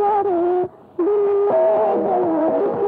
करे दिल